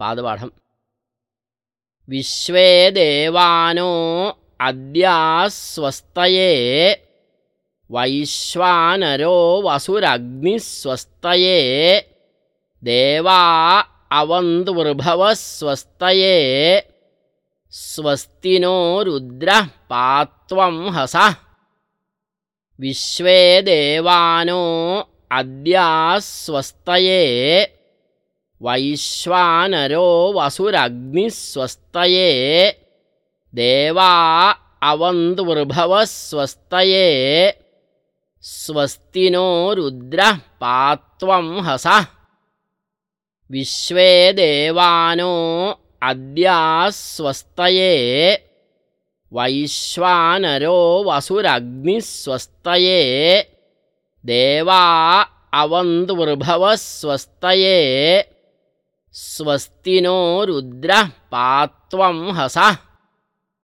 पादपाठम् विश्वे देवानो अद्यास्वस्तये वैश्वानरो वसुरग्निस्वस्तये देवा अवन्तुर्भवः स्वस्तये स्वस्ति नो रुद्रः पात्वं हसः विश्वे देवानो अद्यास्वस्तये वैश्वानरो वसुरग्निस्वस्तये। देवा अवन्तुर्भवः स्वस्तये स्वस्ति नो रुद्रः पात्वं हसः। विश्वे देवानो अद्यास्वस्तये। वैश्वानरो वसुरग्निस्वस्तये। देवा अवन्तुर्भवः स्वस्तये स्वस्ति नो रुद्रः पात्वं हसः